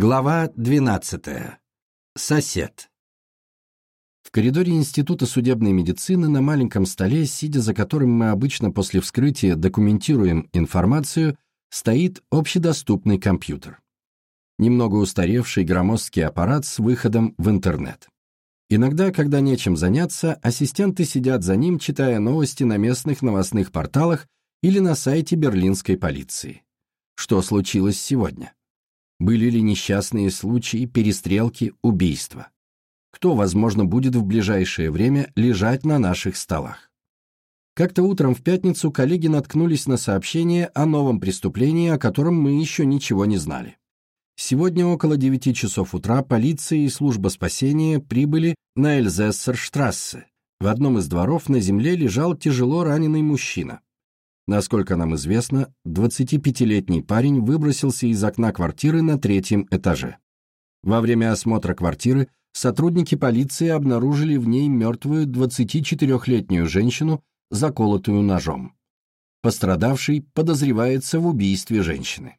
Глава 12. Сосед. В коридоре Института судебной медицины на маленьком столе, сидя за которым мы обычно после вскрытия документируем информацию, стоит общедоступный компьютер. Немного устаревший громоздкий аппарат с выходом в интернет. Иногда, когда нечем заняться, ассистенты сидят за ним, читая новости на местных новостных порталах или на сайте берлинской полиции. Что случилось сегодня? Были ли несчастные случаи, перестрелки, убийства? Кто, возможно, будет в ближайшее время лежать на наших столах? Как-то утром в пятницу коллеги наткнулись на сообщение о новом преступлении, о котором мы еще ничего не знали. Сегодня около 9 часов утра полиция и служба спасения прибыли на Эльзессерштрассе. В одном из дворов на земле лежал тяжело раненый мужчина. Насколько нам известно, 25-летний парень выбросился из окна квартиры на третьем этаже. Во время осмотра квартиры сотрудники полиции обнаружили в ней мертвую 24-летнюю женщину, заколотую ножом. Пострадавший подозревается в убийстве женщины.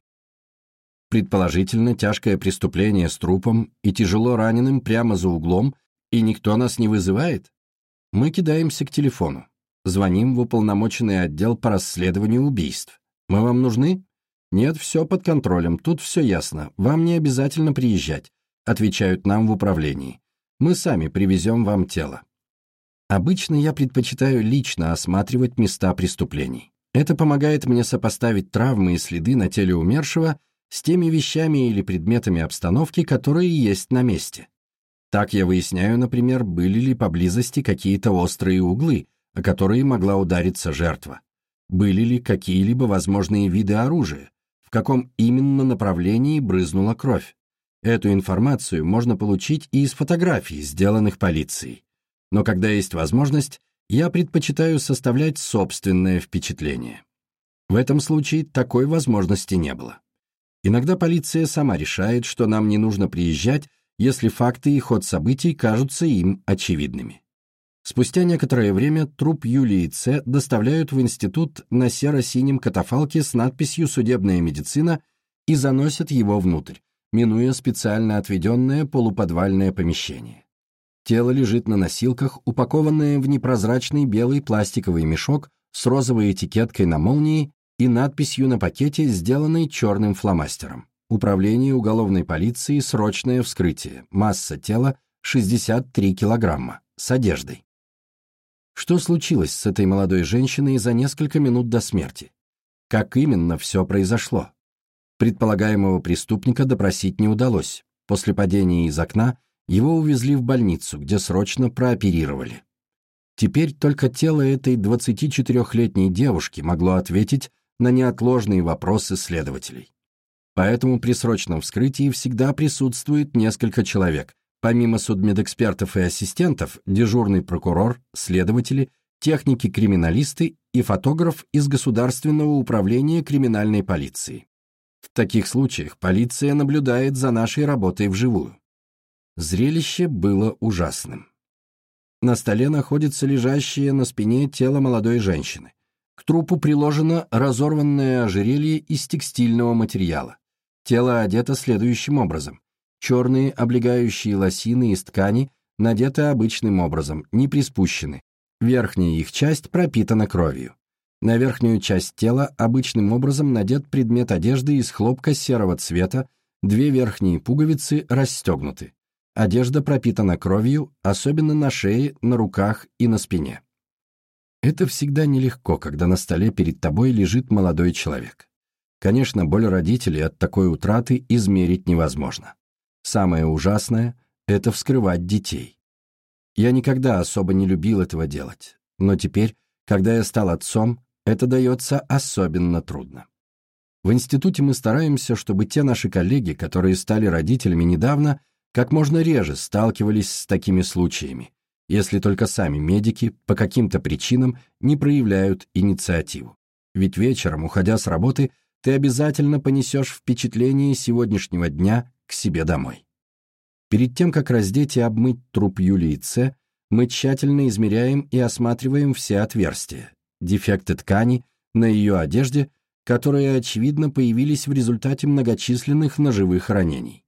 Предположительно, тяжкое преступление с трупом и тяжело раненым прямо за углом, и никто нас не вызывает? Мы кидаемся к телефону. Звоним в уполномоченный отдел по расследованию убийств. Мы вам нужны? Нет, все под контролем, тут все ясно. Вам не обязательно приезжать, отвечают нам в управлении. Мы сами привезем вам тело. Обычно я предпочитаю лично осматривать места преступлений. Это помогает мне сопоставить травмы и следы на теле умершего с теми вещами или предметами обстановки, которые есть на месте. Так я выясняю, например, были ли поблизости какие-то острые углы, о которые могла удариться жертва. Были ли какие-либо возможные виды оружия? В каком именно направлении брызнула кровь? Эту информацию можно получить и из фотографий, сделанных полицией. Но когда есть возможность, я предпочитаю составлять собственное впечатление. В этом случае такой возможности не было. Иногда полиция сама решает, что нам не нужно приезжать, если факты и ход событий кажутся им очевидными. Спустя некоторое время труп Юлии Ц. доставляют в институт на серо-синем катафалке с надписью «Судебная медицина» и заносят его внутрь, минуя специально отведенное полуподвальное помещение. Тело лежит на носилках, упакованное в непрозрачный белый пластиковый мешок с розовой этикеткой на молнии и надписью на пакете, сделанной черным фломастером. Управление уголовной полиции, срочное вскрытие, масса тела 63 килограмма, с одеждой. Что случилось с этой молодой женщиной за несколько минут до смерти? Как именно все произошло? Предполагаемого преступника допросить не удалось. После падения из окна его увезли в больницу, где срочно прооперировали. Теперь только тело этой 24-летней девушки могло ответить на неотложные вопросы следователей. Поэтому при срочном вскрытии всегда присутствует несколько человек, Помимо судмедэкспертов и ассистентов, дежурный прокурор, следователи, техники-криминалисты и фотограф из Государственного управления криминальной полиции. В таких случаях полиция наблюдает за нашей работой вживую. Зрелище было ужасным. На столе находится лежащее на спине тело молодой женщины. К трупу приложено разорванное ожерелье из текстильного материала. Тело одето следующим образом. Черные облегающие лосины из ткани надеты обычным образом, не приспущены. Верхняя их часть пропитана кровью. На верхнюю часть тела обычным образом надет предмет одежды из хлопка серого цвета, две верхние пуговицы расстегнуты. Одежда пропитана кровью, особенно на шее, на руках и на спине. Это всегда нелегко, когда на столе перед тобой лежит молодой человек. Конечно, боль родителей от такой утраты измерить невозможно. Самое ужасное — это вскрывать детей. Я никогда особо не любил этого делать, но теперь, когда я стал отцом, это дается особенно трудно. В институте мы стараемся, чтобы те наши коллеги, которые стали родителями недавно, как можно реже сталкивались с такими случаями, если только сами медики по каким-то причинам не проявляют инициативу. Ведь вечером, уходя с работы, ты обязательно понесешь впечатление сегодняшнего дня к себе домой. Перед тем, как раздеть и обмыть труп Юлии Ц, мы тщательно измеряем и осматриваем все отверстия, дефекты ткани на ее одежде, которые, очевидно, появились в результате многочисленных ножевых ранений.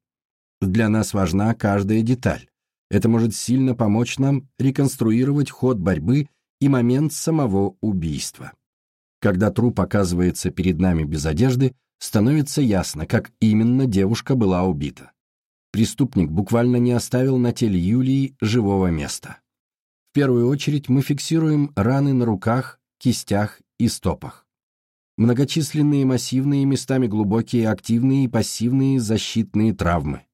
Для нас важна каждая деталь. Это может сильно помочь нам реконструировать ход борьбы и момент самого убийства. Когда труп оказывается перед нами без одежды, становится ясно, как именно девушка была убита. Преступник буквально не оставил на теле Юлии живого места. В первую очередь мы фиксируем раны на руках, кистях и стопах. Многочисленные массивные, местами глубокие, активные и пассивные защитные травмы.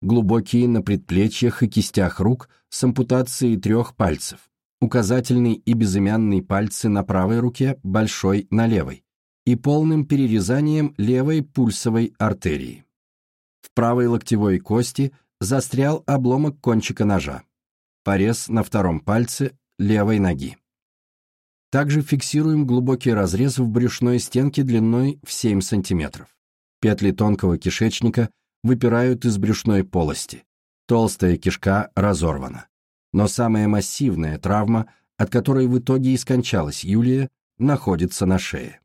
Глубокие на предплечьях и кистях рук с ампутацией трех пальцев. Указательный и безымянный пальцы на правой руке, большой на левой. И полным перерезанием левой пульсовой артерии. В правой локтевой кости застрял обломок кончика ножа. Порез на втором пальце левой ноги. Также фиксируем глубокий разрез в брюшной стенке длиной в 7 см. Петли тонкого кишечника выпирают из брюшной полости. Толстая кишка разорвана. Но самая массивная травма, от которой в итоге и скончалась Юлия, находится на шее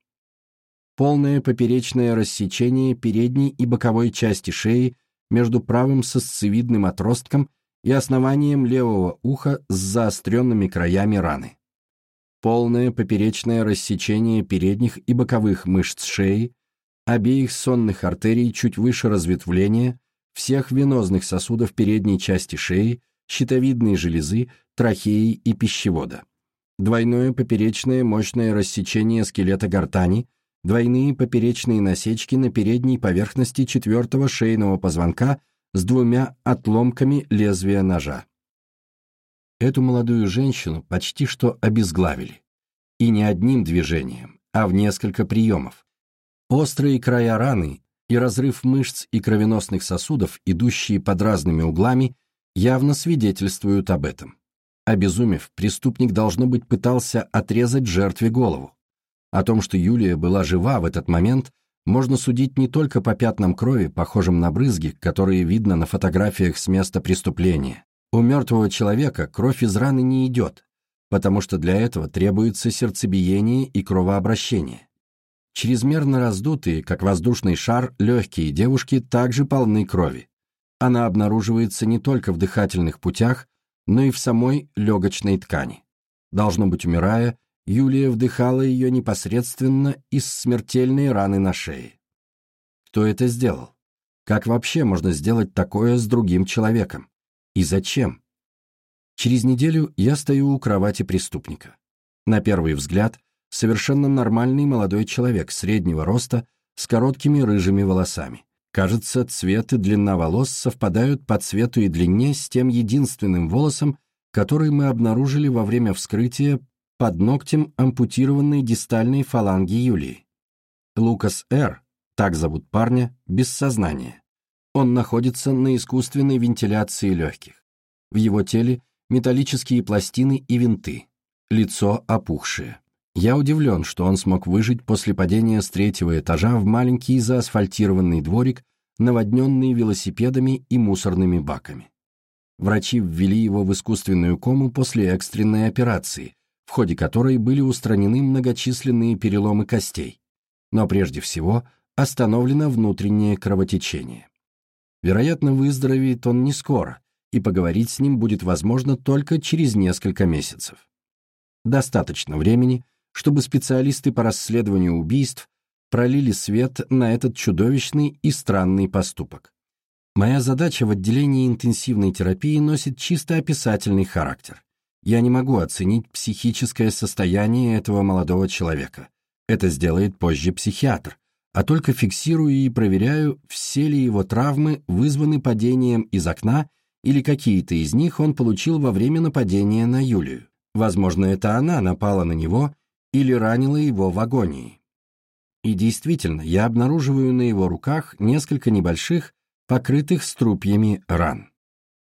полное поперечное рассечение передней и боковой части шеи между правым сосцевидным отростком и основанием левого уха с заостренными краями раны. Полное поперечное рассечение передних и боковых мышц шеи, обеих сонных артерий чуть выше разветвления, всех венозных сосудов передней части шеи, щитовидной железы, трахеи и пищевода. Двойное поперечное мощное рассечение скелета гортани – двойные поперечные насечки на передней поверхности четвертого шейного позвонка с двумя отломками лезвия ножа. Эту молодую женщину почти что обезглавили. И не одним движением, а в несколько приемов. Острые края раны и разрыв мышц и кровеносных сосудов, идущие под разными углами, явно свидетельствуют об этом. Обезумев, преступник, должно быть, пытался отрезать жертве голову. О том, что Юлия была жива в этот момент, можно судить не только по пятнам крови, похожим на брызги, которые видно на фотографиях с места преступления. У мертвого человека кровь из раны не идет, потому что для этого требуется сердцебиение и кровообращение. Чрезмерно раздутые, как воздушный шар, легкие девушки также полны крови. Она обнаруживается не только в дыхательных путях, но и в самой легочной ткани. Должно быть, умирая, Юлия вдыхала ее непосредственно из смертельной раны на шее. Кто это сделал? Как вообще можно сделать такое с другим человеком? И зачем? Через неделю я стою у кровати преступника. На первый взгляд, совершенно нормальный молодой человек среднего роста с короткими рыжими волосами. Кажется, цвет и длина волос совпадают по цвету и длине с тем единственным волосом, который мы обнаружили во время вскрытия под ногтем ампутированной дистальной фаланги Юлии. Лукас Р., так зовут парня, без сознания. Он находится на искусственной вентиляции легких. В его теле металлические пластины и винты, лицо опухшее. Я удивлен, что он смог выжить после падения с третьего этажа в маленький заасфальтированный дворик, наводненный велосипедами и мусорными баками. Врачи ввели его в искусственную кому после экстренной операции, в ходе которой были устранены многочисленные переломы костей, но прежде всего остановлено внутреннее кровотечение. Вероятно, выздоровеет он не скоро, и поговорить с ним будет возможно только через несколько месяцев. Достаточно времени, чтобы специалисты по расследованию убийств пролили свет на этот чудовищный и странный поступок. Моя задача в отделении интенсивной терапии носит чисто описательный характер. Я не могу оценить психическое состояние этого молодого человека. Это сделает позже психиатр, а только фиксирую и проверяю, все ли его травмы вызваны падением из окна или какие-то из них он получил во время нападения на Юлию. Возможно, это она напала на него или ранила его в агонии. И действительно, я обнаруживаю на его руках несколько небольших, покрытых струпьями ран.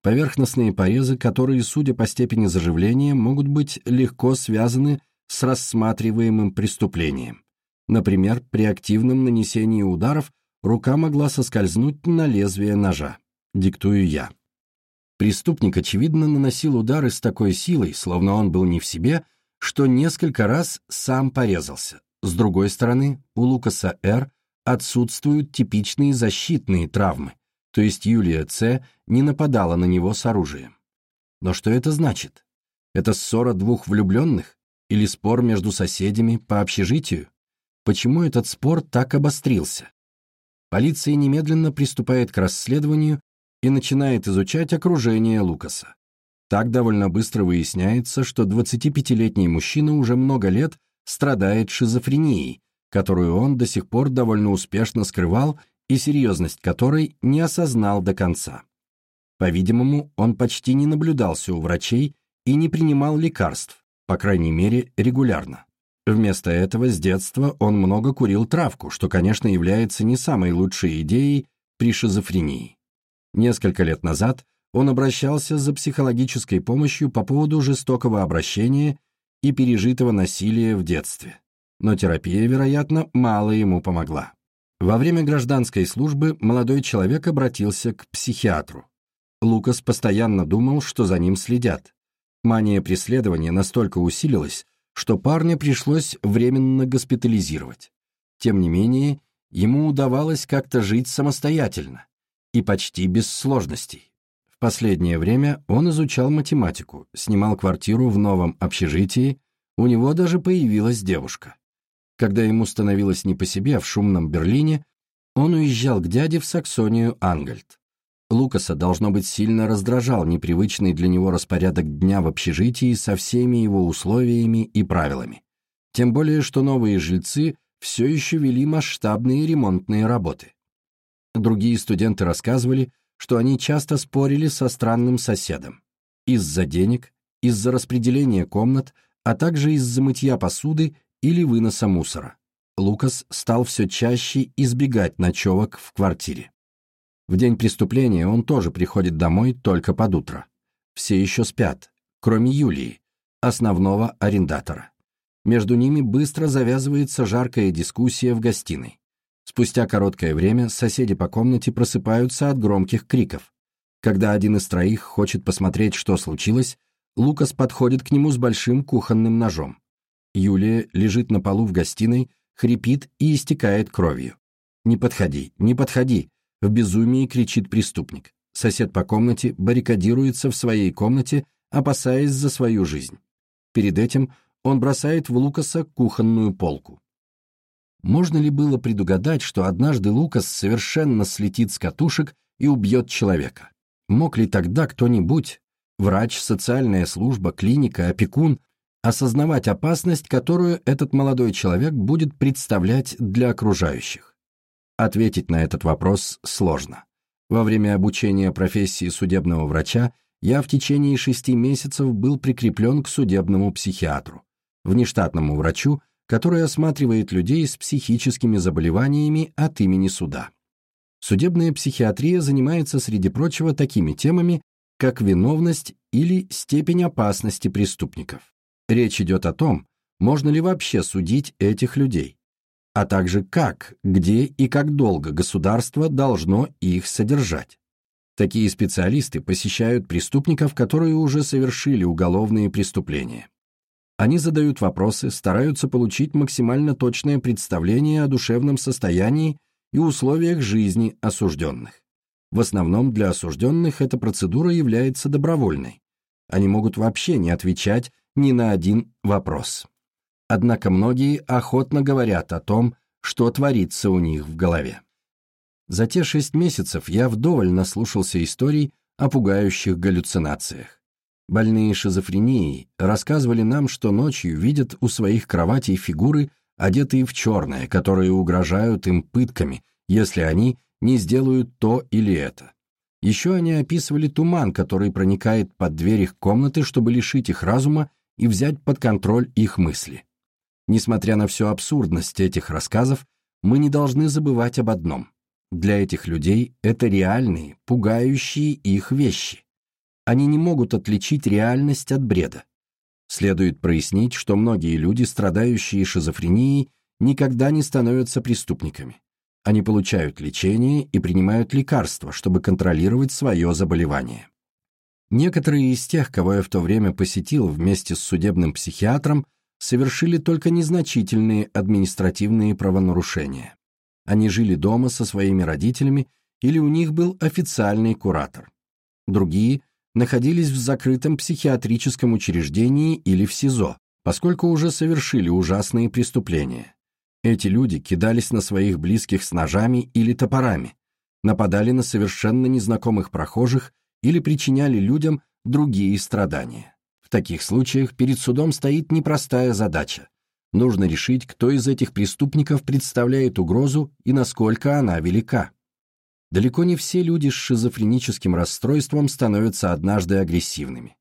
Поверхностные порезы, которые, судя по степени заживления, могут быть легко связаны с рассматриваемым преступлением. Например, при активном нанесении ударов рука могла соскользнуть на лезвие ножа. Диктую я. Преступник, очевидно, наносил удары с такой силой, словно он был не в себе, что несколько раз сам порезался. С другой стороны, у Лукаса Р. отсутствуют типичные защитные травмы, то есть Юлия Ц. не нападала на него с оружием. Но что это значит? Это ссора двух влюбленных? Или спор между соседями по общежитию? Почему этот спор так обострился? Полиция немедленно приступает к расследованию и начинает изучать окружение Лукаса. Так довольно быстро выясняется, что 25-летний мужчина уже много лет страдает шизофренией, которую он до сих пор довольно успешно скрывал и серьезность которой не осознал до конца. По-видимому, он почти не наблюдался у врачей и не принимал лекарств, по крайней мере, регулярно. Вместо этого с детства он много курил травку, что, конечно, является не самой лучшей идеей при шизофрении. Несколько лет назад он обращался за психологической помощью по поводу жестокого обращения и пережитого насилия в детстве. Но терапия, вероятно, мало ему помогла. Во время гражданской службы молодой человек обратился к психиатру. Лукас постоянно думал, что за ним следят. Мания преследования настолько усилилась, что парня пришлось временно госпитализировать. Тем не менее, ему удавалось как-то жить самостоятельно и почти без сложностей. В последнее время он изучал математику, снимал квартиру в новом общежитии, у него даже появилась девушка. Когда ему становилось не по себе в шумном Берлине, он уезжал к дяде в Саксонию Ангельт. Лукаса, должно быть, сильно раздражал непривычный для него распорядок дня в общежитии со всеми его условиями и правилами. Тем более, что новые жильцы все еще вели масштабные ремонтные работы. Другие студенты рассказывали, что они часто спорили со странным соседом. Из-за денег, из-за распределения комнат, а также из-за мытья посуды или выноса мусора. Лукас стал все чаще избегать ночевок в квартире. В день преступления он тоже приходит домой только под утро. Все еще спят, кроме Юлии, основного арендатора. Между ними быстро завязывается жаркая дискуссия в гостиной. Спустя короткое время соседи по комнате просыпаются от громких криков. Когда один из троих хочет посмотреть, что случилось, Лукас подходит к нему с большим кухонным ножом. Юлия лежит на полу в гостиной, хрипит и истекает кровью. «Не подходи, не подходи!» — в безумии кричит преступник. Сосед по комнате баррикадируется в своей комнате, опасаясь за свою жизнь. Перед этим он бросает в Лукаса кухонную полку. Можно ли было предугадать, что однажды Лукас совершенно слетит с катушек и убьет человека? Мог ли тогда кто-нибудь, врач, социальная служба, клиника, опекун, осознавать опасность, которую этот молодой человек будет представлять для окружающих. Ответить на этот вопрос сложно. Во время обучения профессии судебного врача я в течение шести месяцев был прикреплен к судебному психиатру, внештатному врачу, который осматривает людей с психическими заболеваниями от имени суда. Судебная психиатрия занимается, среди прочего, такими темами, как виновность или степень опасности преступников. Речь идет о том, можно ли вообще судить этих людей, а также как, где и как долго государство должно их содержать. Такие специалисты посещают преступников, которые уже совершили уголовные преступления. Они задают вопросы, стараются получить максимально точное представление о душевном состоянии и условиях жизни осужденных. В основном для осужденных эта процедура является добровольной. Они могут вообще не отвечать ни на один вопрос. Однако многие охотно говорят о том, что творится у них в голове. За те шесть месяцев я вдоволь наслушался историй о пугающих галлюцинациях. Больные шизофренией рассказывали нам, что ночью видят у своих кроватей фигуры, одетые в черное, которые угрожают им пытками, если они не сделают то или это. Еще они описывали туман, который проникает под дверь их комнаты, чтобы лишить их разума и взять под контроль их мысли. Несмотря на всю абсурдность этих рассказов, мы не должны забывать об одном. Для этих людей это реальные, пугающие их вещи. Они не могут отличить реальность от бреда. Следует прояснить, что многие люди, страдающие шизофренией, никогда не становятся преступниками. Они получают лечение и принимают лекарства, чтобы контролировать свое заболевание. Некоторые из тех, кого я в то время посетил вместе с судебным психиатром, совершили только незначительные административные правонарушения. Они жили дома со своими родителями или у них был официальный куратор. Другие находились в закрытом психиатрическом учреждении или в СИЗО, поскольку уже совершили ужасные преступления. Эти люди кидались на своих близких с ножами или топорами, нападали на совершенно незнакомых прохожих или причиняли людям другие страдания. В таких случаях перед судом стоит непростая задача. Нужно решить, кто из этих преступников представляет угрозу и насколько она велика. Далеко не все люди с шизофреническим расстройством становятся однажды агрессивными.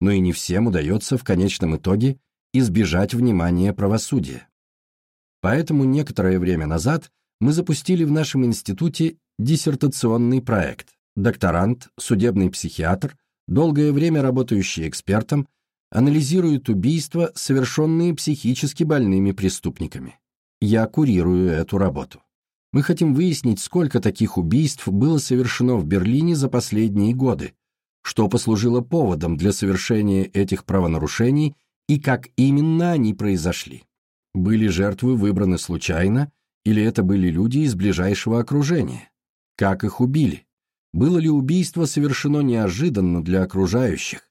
Но и не всем удается в конечном итоге избежать внимания правосудия. Поэтому некоторое время назад мы запустили в нашем институте диссертационный проект. Докторант, судебный психиатр, долгое время работающий экспертом, анализирует убийства, совершенные психически больными преступниками. Я курирую эту работу. Мы хотим выяснить, сколько таких убийств было совершено в Берлине за последние годы, что послужило поводом для совершения этих правонарушений и как именно они произошли. Были жертвы выбраны случайно, или это были люди из ближайшего окружения? Как их убили? Было ли убийство совершено неожиданно для окружающих?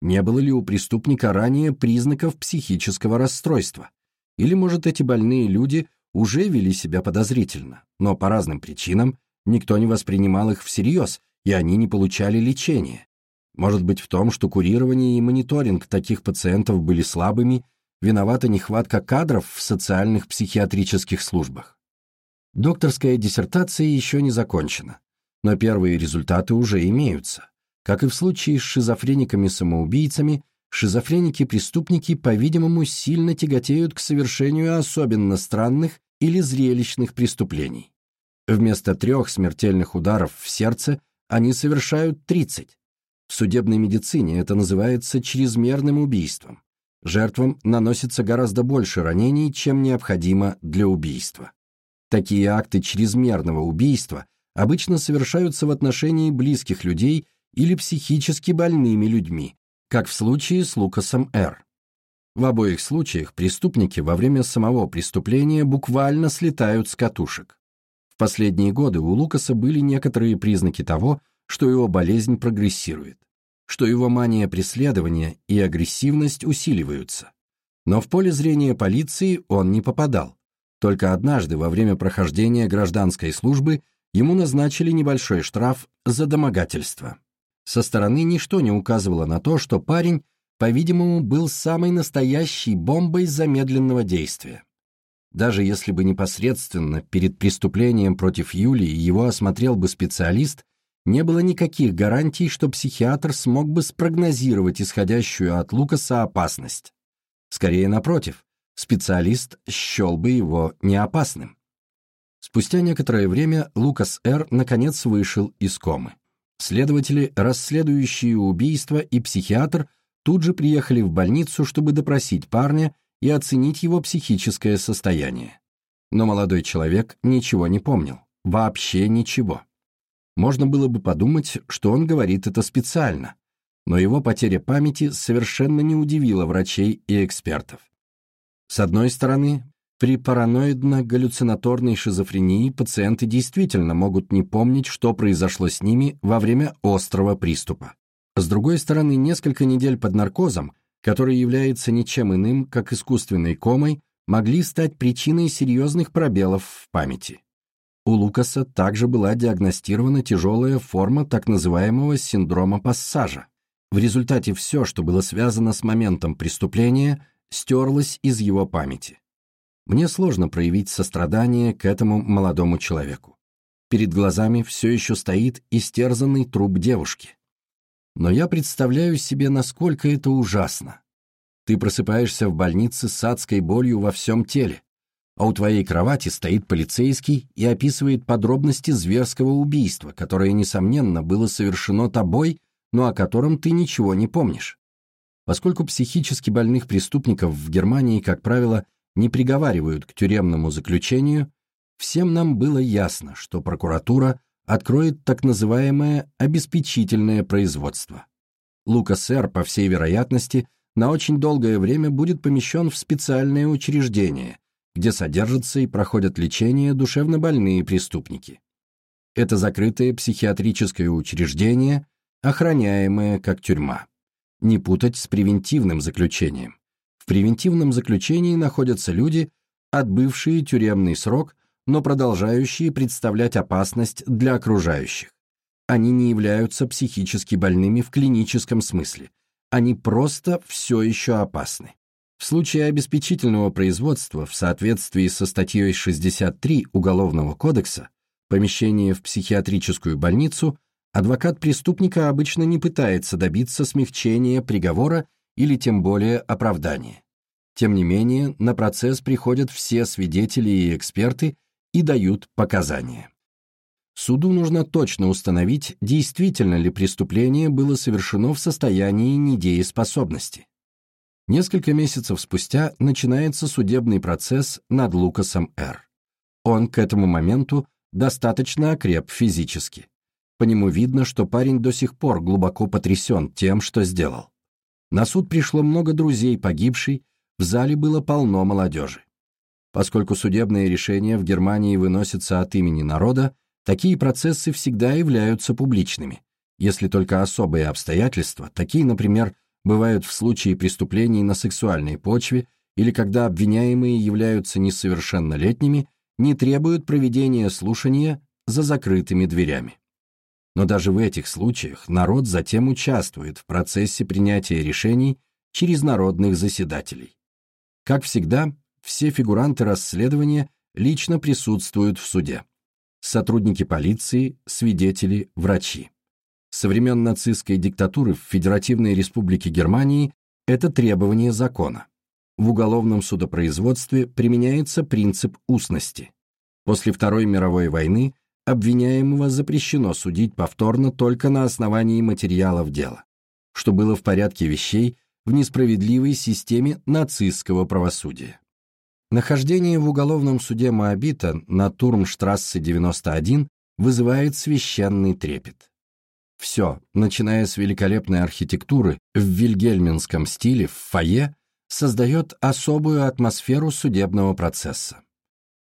Не было ли у преступника ранее признаков психического расстройства? Или, может, эти больные люди уже вели себя подозрительно, но по разным причинам никто не воспринимал их всерьез, и они не получали лечения. Может быть в том, что курирование и мониторинг таких пациентов были слабыми, виновата нехватка кадров в социальных психиатрических службах. Докторская диссертация еще не закончена, но первые результаты уже имеются. Как и в случае с шизофрениками-самоубийцами, шизофреники-преступники, по-видимому, сильно тяготеют к совершению особенно странных или зрелищных преступлений. Вместо трех смертельных ударов в сердце они совершают 30. В судебной медицине это называется чрезмерным убийством. Жертвам наносится гораздо больше ранений, чем необходимо для убийства. Такие акты чрезмерного убийства обычно совершаются в отношении близких людей или психически больными людьми, как в случае с Лукасом Р. В обоих случаях преступники во время самого преступления буквально слетают с катушек. В последние годы у Лукаса были некоторые признаки того, что его болезнь прогрессирует, что его мания преследования и агрессивность усиливаются. Но в поле зрения полиции он не попадал. Только однажды во время прохождения гражданской службы ему назначили небольшой штраф за домогательство. Со стороны ничто не указывало на то, что парень по-видимому, был самой настоящей бомбой замедленного действия. Даже если бы непосредственно перед преступлением против Юлии его осмотрел бы специалист, не было никаких гарантий, что психиатр смог бы спрогнозировать исходящую от Лукаса опасность. Скорее, напротив, специалист счел бы его неопасным. Спустя некоторое время Лукас Р. наконец вышел из комы. Следователи, расследующие убийство, и психиатр тут же приехали в больницу, чтобы допросить парня и оценить его психическое состояние. Но молодой человек ничего не помнил, вообще ничего. Можно было бы подумать, что он говорит это специально, но его потеря памяти совершенно не удивила врачей и экспертов. С одной стороны, при параноидно-галлюцинаторной шизофрении пациенты действительно могут не помнить, что произошло с ними во время острого приступа. С другой стороны, несколько недель под наркозом, который является ничем иным, как искусственной комой, могли стать причиной серьезных пробелов в памяти. У Лукаса также была диагностирована тяжелая форма так называемого синдрома пассажа. В результате все, что было связано с моментом преступления, стерлось из его памяти. Мне сложно проявить сострадание к этому молодому человеку. Перед глазами все еще стоит истерзанный труп девушки. Но я представляю себе, насколько это ужасно. Ты просыпаешься в больнице с адской болью во всем теле, а у твоей кровати стоит полицейский и описывает подробности зверского убийства, которое, несомненно, было совершено тобой, но о котором ты ничего не помнишь. Поскольку психически больных преступников в Германии, как правило, не приговаривают к тюремному заключению, всем нам было ясно, что прокуратура откроет так называемое обеспечительное производство. Лукас Р, по всей вероятности, на очень долгое время будет помещен в специальное учреждение, где содержатся и проходят лечение душевнобольные преступники. Это закрытое психиатрическое учреждение, охраняемое как тюрьма. Не путать с превентивным заключением. В превентивном заключении находятся люди, отбывшие тюремный срок, но продолжающие представлять опасность для окружающих. Они не являются психически больными в клиническом смысле. Они просто все еще опасны. В случае обеспечительного производства в соответствии со статьей 63 Уголовного кодекса помещение в психиатрическую больницу адвокат преступника обычно не пытается добиться смягчения приговора или тем более оправдания. Тем не менее, на процесс приходят все свидетели и эксперты и дают показания. Суду нужно точно установить, действительно ли преступление было совершено в состоянии недееспособности. Несколько месяцев спустя начинается судебный процесс над Лукасом Р. Он к этому моменту достаточно окреп физически. По нему видно, что парень до сих пор глубоко потрясен тем, что сделал. На суд пришло много друзей погибшей, в зале было полно молодежи. Поскольку судебные решения в Германии выносятся от имени народа, такие процессы всегда являются публичными, если только особые обстоятельства, такие, например, бывают в случае преступлений на сексуальной почве или когда обвиняемые являются несовершеннолетними, не требуют проведения слушания за закрытыми дверями. Но даже в этих случаях народ затем участвует в процессе принятия решений через народных заседателей. Как всегда, все фигуранты расследования лично присутствуют в суде. Сотрудники полиции, свидетели, врачи. Со времен нацистской диктатуры в Федеративной Республике Германии это требование закона. В уголовном судопроизводстве применяется принцип устности. После Второй мировой войны обвиняемого запрещено судить повторно только на основании материалов дела, что было в порядке вещей в несправедливой системе нацистского правосудия. Нахождение в уголовном суде Моабита на Турмштрассе 91 вызывает священный трепет. Все, начиная с великолепной архитектуры в вильгельминском стиле в фойе, создает особую атмосферу судебного процесса.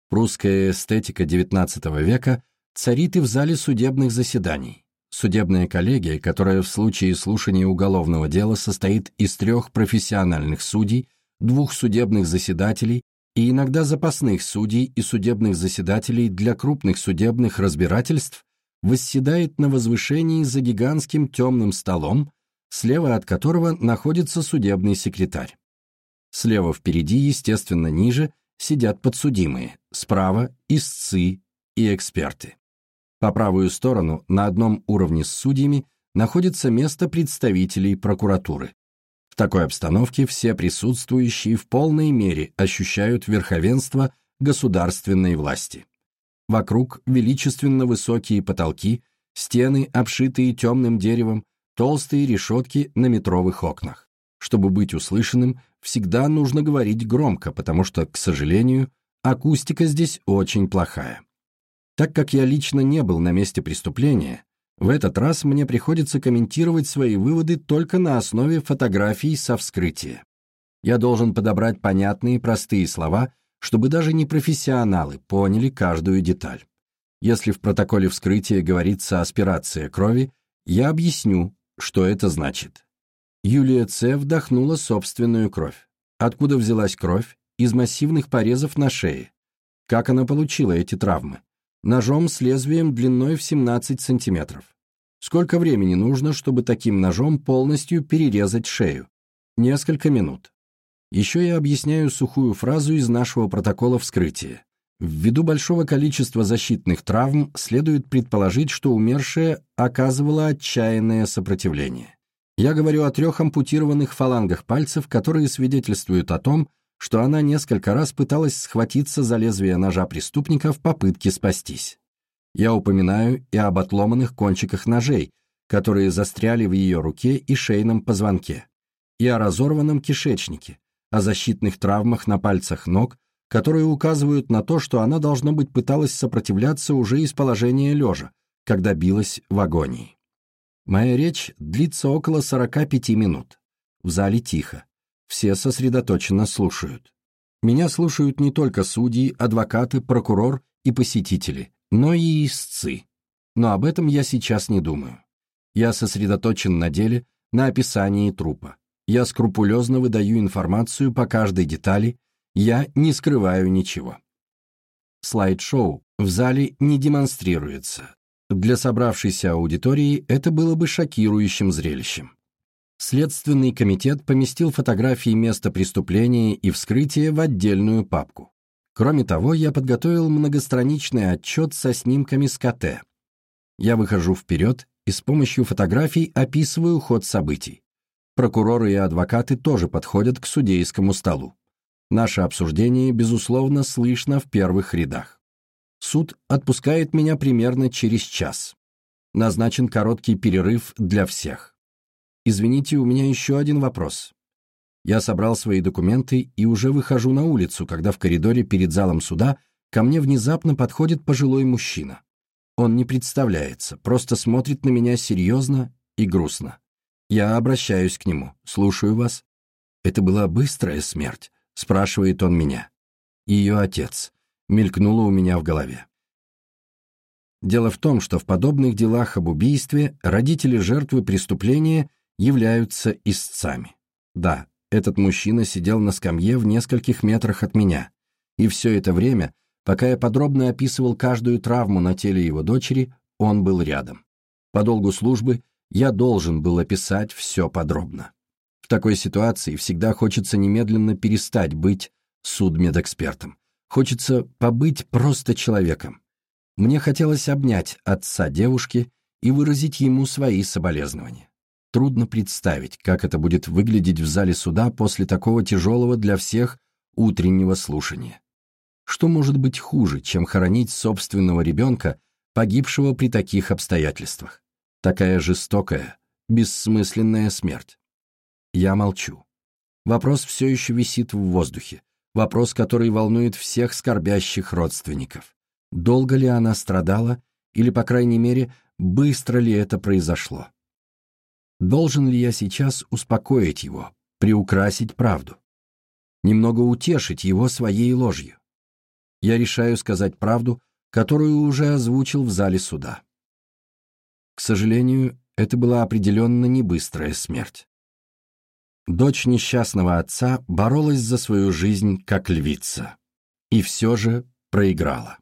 Прусская эстетика XIX века царит и в зале судебных заседаний. Судебная коллегия, которая в случае слушания уголовного дела состоит из трех профессиональных судей, двух судебных заседателей и иногда запасных судей и судебных заседателей для крупных судебных разбирательств, восседает на возвышении за гигантским темным столом, слева от которого находится судебный секретарь. Слева впереди, естественно, ниже, сидят подсудимые, справа – истцы и эксперты. По правую сторону, на одном уровне с судьями, находится место представителей прокуратуры. В такой обстановке все присутствующие в полной мере ощущают верховенство государственной власти. Вокруг величественно высокие потолки, стены, обшитые темным деревом, толстые решетки на метровых окнах. Чтобы быть услышанным, всегда нужно говорить громко, потому что, к сожалению, акустика здесь очень плохая. Так как я лично не был на месте преступления, в этот раз мне приходится комментировать свои выводы только на основе фотографий со вскрытия. Я должен подобрать понятные простые слова, чтобы даже непрофессионалы поняли каждую деталь. Если в протоколе вскрытия говорится аспирация крови, я объясню, что это значит. Юлия Ц. вдохнула собственную кровь. Откуда взялась кровь? Из массивных порезов на шее. Как она получила эти травмы? Ножом с лезвием длиной в 17 сантиметров. Сколько времени нужно, чтобы таким ножом полностью перерезать шею? Несколько минут. Еще я объясняю сухую фразу из нашего протокола вскрытия. Ввиду большого количества защитных травм следует предположить, что умершая оказывала отчаянное сопротивление. Я говорю о трех ампутированных фалангах пальцев, которые свидетельствуют о том, что она несколько раз пыталась схватиться за лезвие ножа преступника в попытке спастись. Я упоминаю и об отломанных кончиках ножей, которые застряли в ее руке и шейном позвонке, и о разорванном кишечнике, о защитных травмах на пальцах ног, которые указывают на то, что она, должно быть, пыталась сопротивляться уже из положения лежа, когда билась в агонии. Моя речь длится около 45 минут. В зале тихо все сосредоточенно слушают. Меня слушают не только судьи, адвокаты, прокурор и посетители, но и истцы. Но об этом я сейчас не думаю. Я сосредоточен на деле, на описании трупа. Я скрупулезно выдаю информацию по каждой детали, я не скрываю ничего. Слайд-шоу в зале не демонстрируется. Для собравшейся аудитории это было бы шокирующим зрелищем. Следственный комитет поместил фотографии места преступления и вскрытия в отдельную папку. Кроме того, я подготовил многостраничный отчет со снимками с КТ. Я выхожу вперед и с помощью фотографий описываю ход событий. Прокуроры и адвокаты тоже подходят к судейскому столу. Наше обсуждение, безусловно, слышно в первых рядах. Суд отпускает меня примерно через час. Назначен короткий перерыв для всех. Извините, у меня еще один вопрос. Я собрал свои документы и уже выхожу на улицу, когда в коридоре перед залом суда ко мне внезапно подходит пожилой мужчина. Он не представляется, просто смотрит на меня серьезно и грустно. Я обращаюсь к нему, слушаю вас. Это была быстрая смерть. — спрашивает он меня. Ее отец. Мелькнуло у меня в голове. Дело в том, что в подобных делах об убийстве родители жертвы преступления являются истцами. Да, этот мужчина сидел на скамье в нескольких метрах от меня, и все это время, пока я подробно описывал каждую травму на теле его дочери, он был рядом. По долгу службы я должен был описать все подробно. В такой ситуации всегда хочется немедленно перестать быть судмедэкспертом. Хочется побыть просто человеком. Мне хотелось обнять отца девушки и выразить ему свои соболезнования. Трудно представить, как это будет выглядеть в зале суда после такого тяжелого для всех утреннего слушания. Что может быть хуже, чем хоронить собственного ребенка, погибшего при таких обстоятельствах? Такая жестокая, бессмысленная смерть. Я молчу. Вопрос все еще висит в воздухе. Вопрос, который волнует всех скорбящих родственников. Долго ли она страдала, или, по крайней мере, быстро ли это произошло? Должен ли я сейчас успокоить его, приукрасить правду? Немного утешить его своей ложью? Я решаю сказать правду, которую уже озвучил в зале суда. К сожалению, это была определенно не быстрая смерть. Дочь несчастного отца боролась за свою жизнь как львица. И все же проиграла.